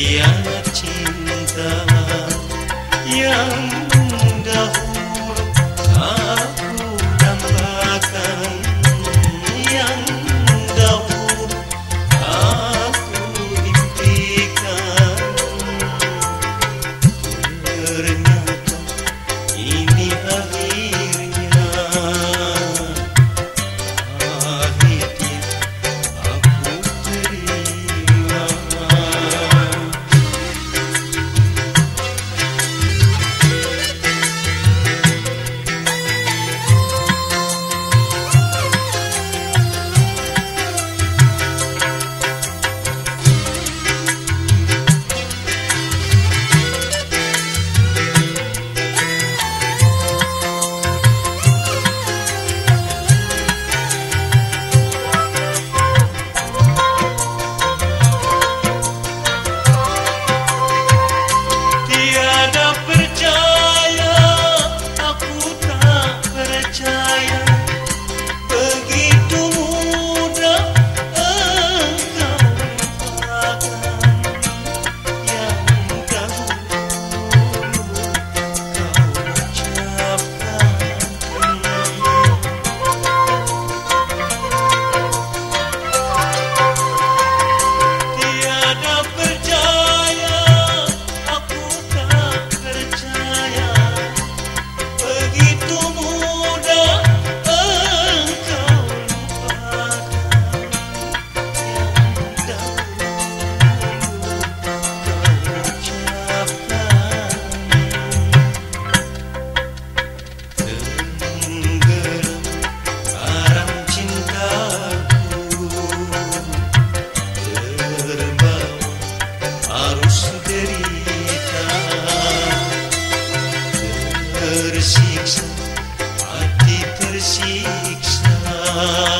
Tiada cinta yang dahulu aku dambakan Yang dahulu aku impikan. Allah